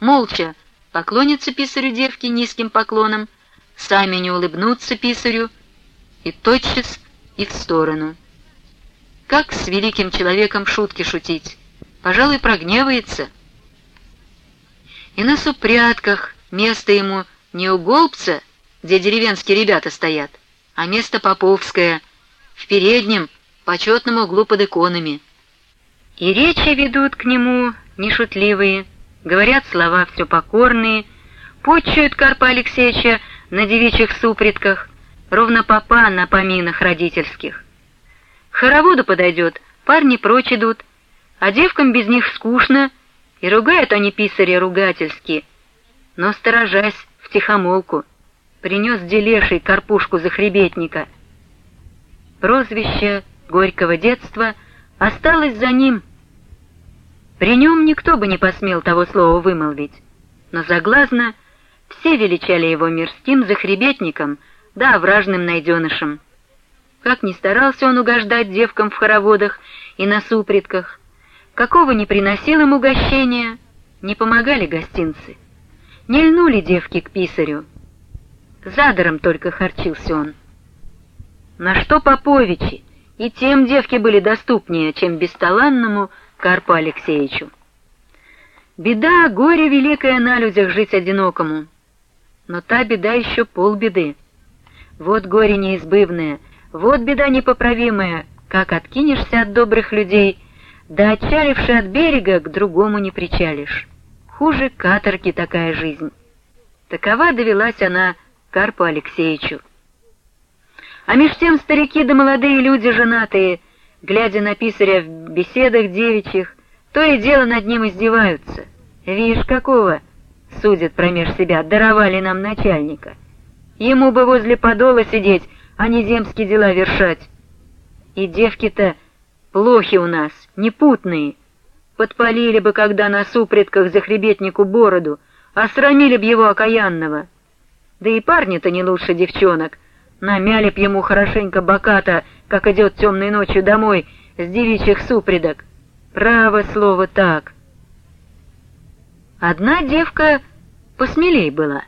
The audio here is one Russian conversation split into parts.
молча поклонятся писарю девки низким поклоном, сами не улыбнутся писарю и тотчас и в сторону. Как с великим человеком шутки шутить? Пожалуй, прогневается. И на супрятках место ему не у Голбца, где деревенские ребята стоят, а место Поповское, в переднем, почетном углу под иконами. И речи ведут к нему нешутливые, говорят слова все покорные, почуют Карпа Алексеевича на девичьих супритках, ровно попа на поминах родительских. Хороводу подойдет, парни прочь идут, а девкам без них скучно, и ругают они писаря ругательски, но, сторожась, втихомолку, принес делеший карпушку захребетника. Прозвище горького детства осталось за ним. При нем никто бы не посмел того слова вымолвить, но заглазно все величали его мирским захребетником, да вражным найденышем. Как ни старался он угождать девкам в хороводах и на супритках, какого не приносил им угощения, не помогали гостинцы. Не льнули девки к писарю. Задором только харчился он. На что Поповичи, и тем девки были доступнее, чем бесталанному Карпу Алексеевичу. Беда, горе великое на людях жить одинокому. Но та беда еще полбеды. Вот горе неизбывное, вот беда непоправимая, как откинешься от добрых людей, да отчаливши от берега, к другому не причалишь. Хуже каторги такая жизнь. Такова довелась она Карпу Алексеевичу. А меж тем старики да молодые люди женатые, глядя на писаря в беседах девичьих, то и дело над ним издеваются. Видишь, какого, судят промеж себя, даровали нам начальника. Ему бы возле подола сидеть, а не земские дела вершать. И девки-то плохи у нас, непутные. Подпалили бы, когда на супредках захребетнику бороду, а б его окаянного. Да и парни-то не лучше девчонок. Намяли б ему хорошенько боката, как идет темной ночью домой с девичьих супредок. Право слово так. Одна девка посмелей была.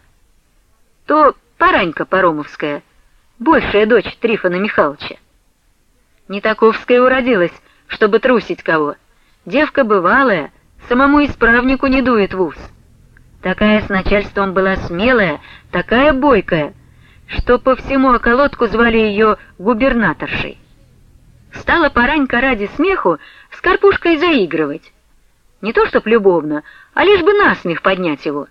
То Паранька Паромовская, большая дочь Трифона Михайловича. Не таковская уродилась, чтобы трусить кого. Девка бывалая, самому исправнику не дует в ус. Такая с начальством была смелая, такая бойкая, что по всему околотку звали ее губернаторшей. Стала Паранька ради смеху с Карпушкой заигрывать. Не то чтоб любовно, а лишь бы насмех поднять его.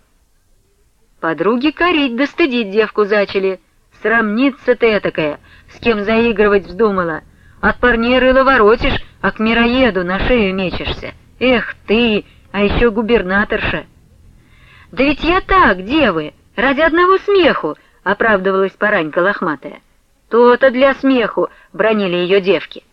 Подруги корить да стыдить девку зачали. Срамница ты этакая, с кем заигрывать вздумала. От парней рыло воротишь, а к мироеду на шею мечешься. Эх ты, а еще губернаторша. Да ведь я так, девы, ради одного смеху, оправдывалась Паранька лохматая. То-то для смеху бронили ее девки.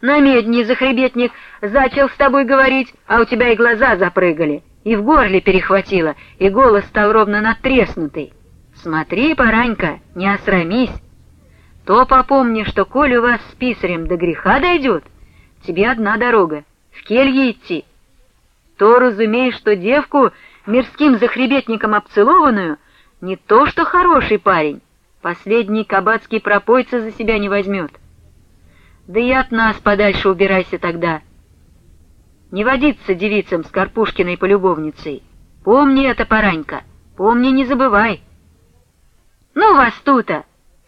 На медне захребетник зачал с тобой говорить, а у тебя и глаза запрыгали и в горле перехватило, и голос стал ровно надтреснутый. «Смотри, Паранька, не осрамись. То попомни, что коль у вас с писарем до греха дойдет, тебе одна дорога — в келье идти. То разумей, что девку мирским захребетником обцелованную не то что хороший парень, последний кабацкий пропойца за себя не возьмет. Да и от нас подальше убирайся тогда» Не водиться девицам с Карпушкиной полюбовницей. Помни это, Паранька, помни, не забывай. Ну вас тут-то!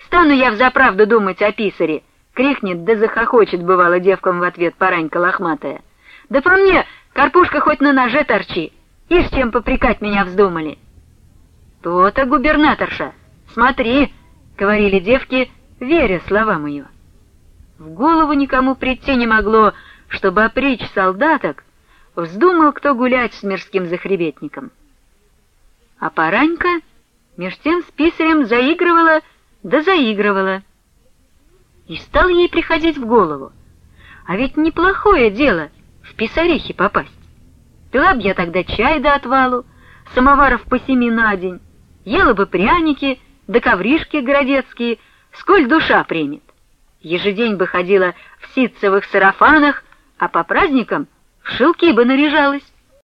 Стану я взаправду думать о писаре. Крикнет, да захохочет, бывало, девкам в ответ Паранька лохматая. Да по мне, Карпушка хоть на ноже торчи. И с чем попрекать меня вздумали. То-то, губернаторша, смотри, — говорили девки, веря словам ее. В голову никому прийти не могло, — чтобы опричь солдаток, вздумал кто гулять с мирским захребетником. А Паранька меж тем с писарем заигрывала да заигрывала. И стал ей приходить в голову, а ведь неплохое дело в писарихи попасть. Пила б я тогда чай до отвалу, самоваров по семи на день, ела бы пряники да ковришки городецкие, сколь душа примет. Ежедень бы ходила в ситцевых сарафанах, а по праздникам в шелки бы наряжалась.